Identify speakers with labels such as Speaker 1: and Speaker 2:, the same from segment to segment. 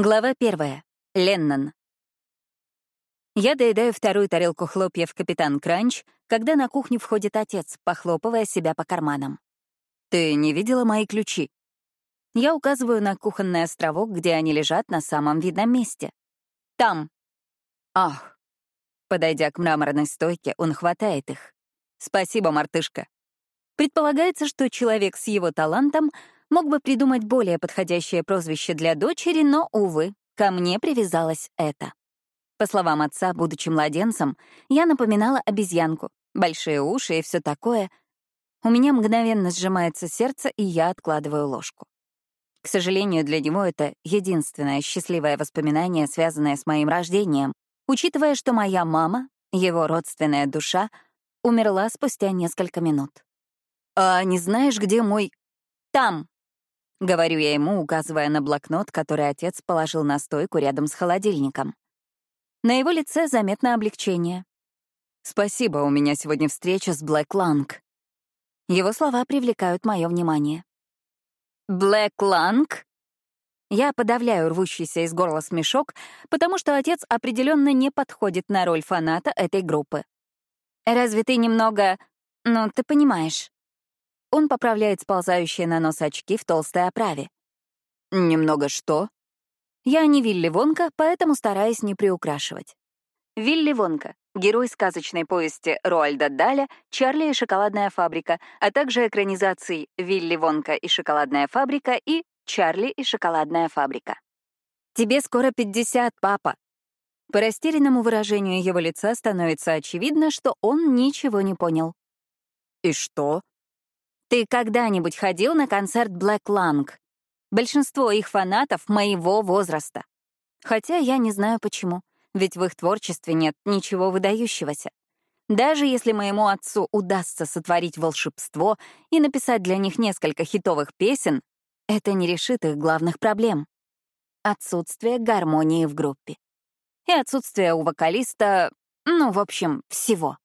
Speaker 1: Глава первая. Леннон. Я доедаю вторую тарелку хлопьев «Капитан Кранч», когда на кухню входит отец, похлопывая себя по карманам. «Ты не видела мои ключи?» Я указываю на кухонный островок, где они лежат на самом видном месте. «Там». «Ах». Подойдя к мраморной стойке, он хватает их. «Спасибо, мартышка». Предполагается, что человек с его талантом — Мог бы придумать более подходящее прозвище для дочери, но, увы, ко мне привязалось это. По словам отца, будучи младенцем, я напоминала обезьянку, большие уши и все такое. У меня мгновенно сжимается сердце, и я откладываю ложку. К сожалению, для него это единственное счастливое воспоминание, связанное с моим рождением, учитывая, что моя мама, его родственная душа, умерла спустя несколько минут. «А не знаешь, где мой...» «Там!» — говорю я ему, указывая на блокнот, который отец положил на стойку рядом с холодильником. На его лице заметно облегчение. «Спасибо, у меня сегодня встреча с Блэк Ланг». Его слова привлекают мое внимание. «Блэк Ланг?» Я подавляю рвущийся из горла смешок, потому что отец определенно не подходит на роль фаната этой группы. «Разве ты немного... ну, ты понимаешь?» Он поправляет сползающие на нос очки в толстой оправе. «Немного что?» Я не Вилли Вонка, поэтому стараюсь не приукрашивать. Вилли Вонка — герой сказочной повести Роальда Даля «Чарли и шоколадная фабрика», а также экранизаций «Вилли Вонка и шоколадная фабрика» и «Чарли и шоколадная фабрика». «Тебе скоро 50, папа». По растерянному выражению его лица становится очевидно, что он ничего не понял. «И что?» Ты когда-нибудь ходил на концерт Black Lung? Большинство их фанатов моего возраста. Хотя я не знаю почему, ведь в их творчестве нет ничего выдающегося. Даже если моему отцу удастся сотворить волшебство и написать для них несколько хитовых песен, это не решит их главных проблем. Отсутствие гармонии в группе. И отсутствие у вокалиста, ну, в общем, всего.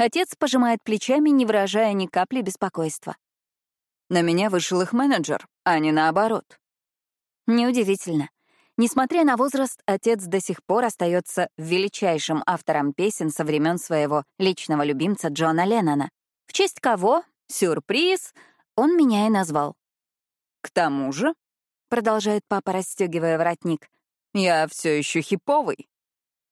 Speaker 1: Отец пожимает плечами, не выражая ни капли беспокойства. На меня вышел их менеджер, а не наоборот. Неудивительно. Несмотря на возраст, отец до сих пор остается величайшим автором песен со времен своего личного любимца Джона Леннона. В честь кого, сюрприз, он меня и назвал. «К тому же», — продолжает папа, расстегивая воротник, «я все еще хиповый».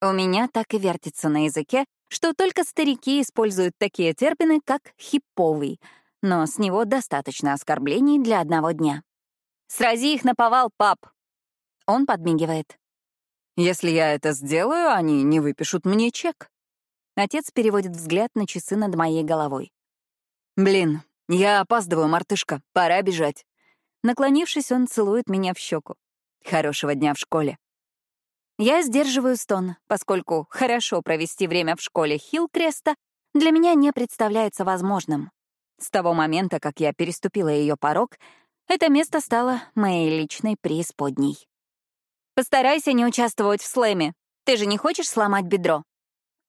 Speaker 1: У меня так и вертится на языке, что только старики используют такие термины, как «хипповый», но с него достаточно оскорблений для одного дня. «Срази их на повал, пап!» Он подмигивает. «Если я это сделаю, они не выпишут мне чек». Отец переводит взгляд на часы над моей головой. «Блин, я опаздываю, мартышка, пора бежать». Наклонившись, он целует меня в щеку. «Хорошего дня в школе». Я сдерживаю стон, поскольку хорошо провести время в школе Хилкреста для меня не представляется возможным. С того момента, как я переступила ее порог, это место стало моей личной преисподней. «Постарайся не участвовать в слэме. Ты же не хочешь сломать бедро?»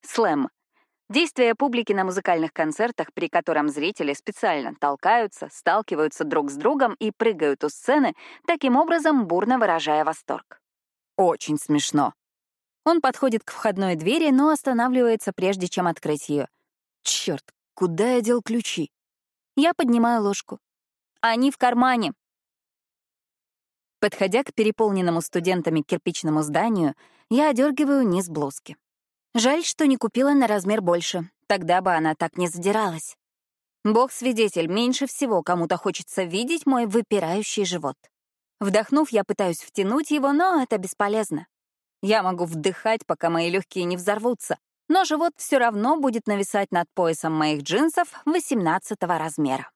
Speaker 1: Слэм — действие публики на музыкальных концертах, при котором зрители специально толкаются, сталкиваются друг с другом и прыгают у сцены, таким образом бурно выражая восторг. Очень смешно. Он подходит к входной двери, но останавливается, прежде чем открыть ее. Черт, куда я дел ключи? Я поднимаю ложку. Они в кармане. Подходя к переполненному студентами кирпичному зданию, я одергиваю низ блузки. Жаль, что не купила на размер больше, тогда бы она так не задиралась. Бог свидетель, меньше всего кому-то хочется видеть мой выпирающий живот. Вдохнув, я пытаюсь втянуть его, но это бесполезно. Я могу вдыхать, пока мои легкие не взорвутся, но живот все равно будет нависать над поясом моих джинсов 18 размера.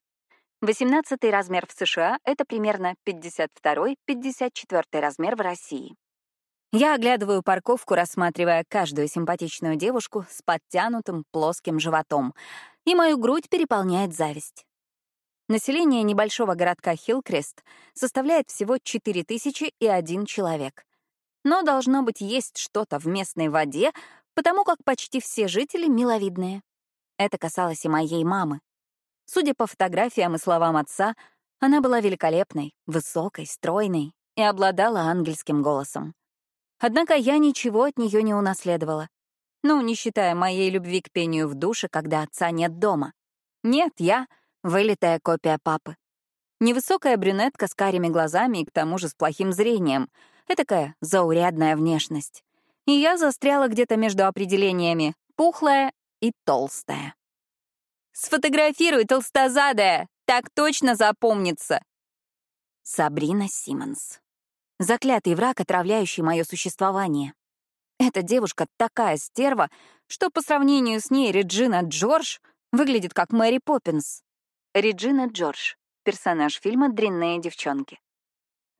Speaker 1: 18 размер в США — это примерно 52-54 размер в России. Я оглядываю парковку, рассматривая каждую симпатичную девушку с подтянутым плоским животом, и мою грудь переполняет зависть. Население небольшого городка Хилкрест составляет всего 4001 человек. Но должно быть есть что-то в местной воде, потому как почти все жители миловидные. Это касалось и моей мамы. Судя по фотографиям и словам отца, она была великолепной, высокой, стройной, и обладала ангельским голосом. Однако я ничего от нее не унаследовала. Ну, не считая моей любви к пению в душе, когда отца нет дома. Нет, я — вылитая копия папы. Невысокая брюнетка с карими глазами и к тому же с плохим зрением. Этакая заурядная внешность. И я застряла где-то между определениями «пухлая» и «толстая». «Сфотографируй, толстозадая! Так точно запомнится!» Сабрина Симмонс. Заклятый враг, отравляющий мое существование. Эта девушка такая стерва, что по сравнению с ней Реджина Джордж выглядит как Мэри Поппинс. Реджина Джордж — персонаж фильма «Дрянные девчонки».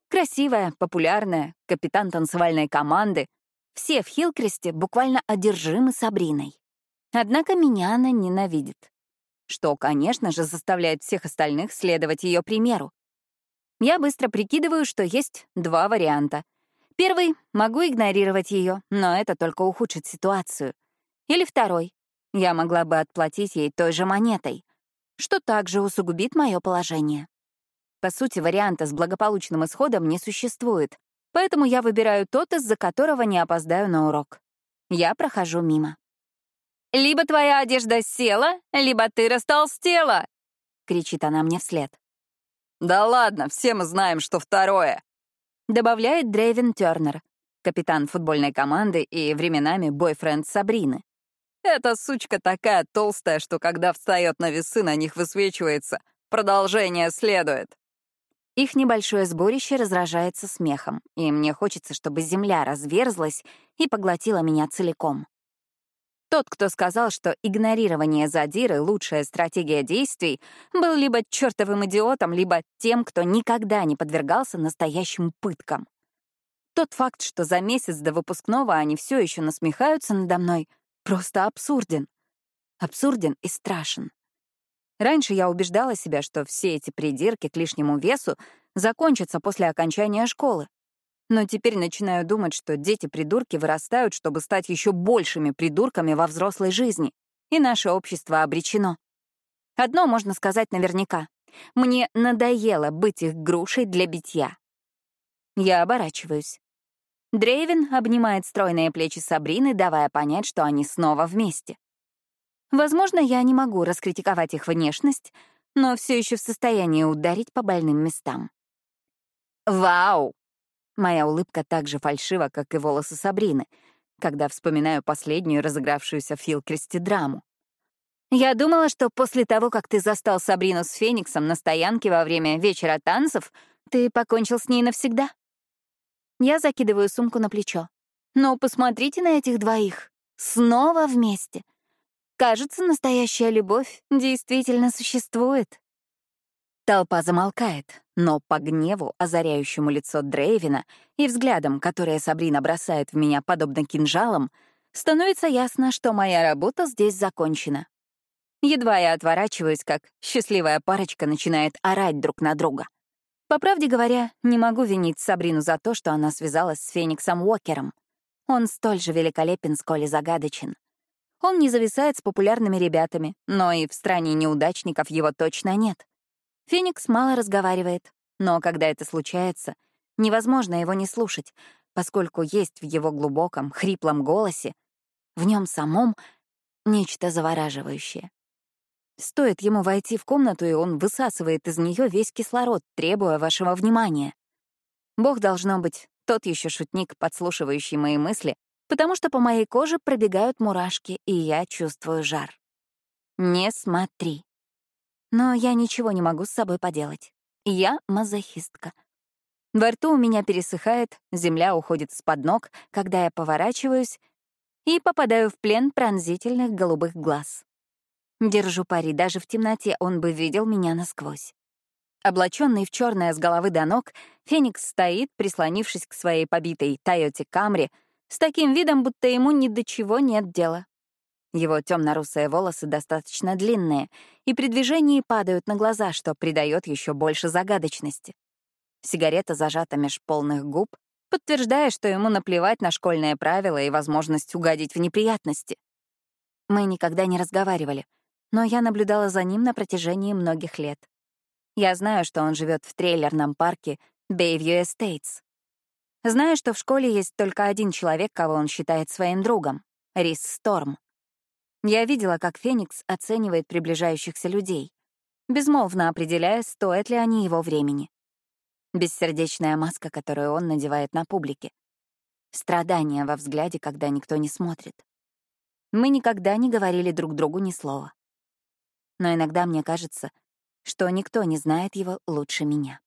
Speaker 1: Красивая, популярная, капитан танцевальной команды. Все в Хилкресте буквально одержимы Сабриной. Однако меня она ненавидит что, конечно же, заставляет всех остальных следовать ее примеру. Я быстро прикидываю, что есть два варианта. Первый — могу игнорировать ее, но это только ухудшит ситуацию. Или второй — я могла бы отплатить ей той же монетой, что также усугубит мое положение. По сути, варианта с благополучным исходом не существует, поэтому я выбираю тот, из-за которого не опоздаю на урок. Я прохожу мимо. «Либо твоя одежда села, либо ты растолстела!» — кричит она мне вслед.
Speaker 2: «Да ладно, все мы знаем, что второе!»
Speaker 1: — добавляет Дрейвен Тернер, капитан футбольной команды и временами бойфренд Сабрины.
Speaker 2: «Эта сучка такая толстая, что когда встает на весы, на них высвечивается. Продолжение следует».
Speaker 1: Их небольшое сборище разражается смехом, и мне хочется, чтобы земля разверзлась и поглотила меня целиком. Тот, кто сказал, что игнорирование задиры — лучшая стратегия действий, был либо чертовым идиотом, либо тем, кто никогда не подвергался настоящим пыткам. Тот факт, что за месяц до выпускного они все еще насмехаются надо мной, просто абсурден. Абсурден и страшен. Раньше я убеждала себя, что все эти придирки к лишнему весу закончатся после окончания школы. Но теперь начинаю думать, что дети-придурки вырастают, чтобы стать еще большими придурками во взрослой жизни, и наше общество обречено. Одно можно сказать наверняка. Мне надоело быть их грушей для битья. Я оборачиваюсь. Дрейвен обнимает стройные плечи Сабрины, давая понять, что они снова вместе. Возможно, я не могу раскритиковать их внешность, но все еще в состоянии ударить по больным местам. «Вау!» Моя улыбка так же фальшива, как и волосы Сабрины, когда вспоминаю последнюю разыгравшуюся в Хилкресте драму. Я думала, что после того, как ты застал Сабрину с Фениксом на стоянке во время вечера танцев, ты покончил с ней навсегда. Я закидываю сумку на плечо. Но посмотрите на этих двоих. Снова вместе. Кажется, настоящая любовь действительно существует. Толпа замолкает, но по гневу, озаряющему лицо Дрейвина, и взглядом, который Сабрина бросает в меня подобно кинжалам, становится ясно, что моя работа здесь закончена. Едва я отворачиваюсь, как счастливая парочка начинает орать друг на друга. По правде говоря, не могу винить Сабрину за то, что она связалась с Фениксом Уокером. Он столь же великолепен, сколь и загадочен. Он не зависает с популярными ребятами, но и в стране неудачников его точно нет. Феникс мало разговаривает, но когда это случается, невозможно его не слушать, поскольку есть в его глубоком, хриплом голосе, в нем самом, нечто завораживающее. Стоит ему войти в комнату, и он высасывает из нее весь кислород, требуя вашего внимания. Бог, должно быть, тот еще шутник, подслушивающий мои мысли, потому что по моей коже пробегают мурашки, и я чувствую жар. Не смотри. Но я ничего не могу с собой поделать. Я мазохистка. Во рту у меня пересыхает, земля уходит из-под ног, когда я поворачиваюсь и попадаю в плен пронзительных голубых глаз. Держу пари, даже в темноте он бы видел меня насквозь. Облаченный в черное с головы до ног, Феникс стоит, прислонившись к своей побитой Тойоте Камри, с таким видом, будто ему ни до чего нет дела. Его темно-русые волосы достаточно длинные и при движении падают на глаза, что придает еще больше загадочности. Сигарета зажата меж полных губ, подтверждая, что ему наплевать на школьные правила и возможность угодить в неприятности. Мы никогда не разговаривали, но я наблюдала за ним на протяжении многих лет. Я знаю, что он живет в трейлерном парке Bayview Estates, Знаю, что в школе есть только один человек, кого он считает своим другом — Рис Сторм. Я видела, как Феникс оценивает приближающихся людей, безмолвно определяя, стоят ли они его времени. Бессердечная маска, которую он надевает на публике. Страдание во взгляде, когда никто не смотрит. Мы никогда не говорили друг другу ни слова. Но иногда мне кажется, что никто не знает его лучше меня.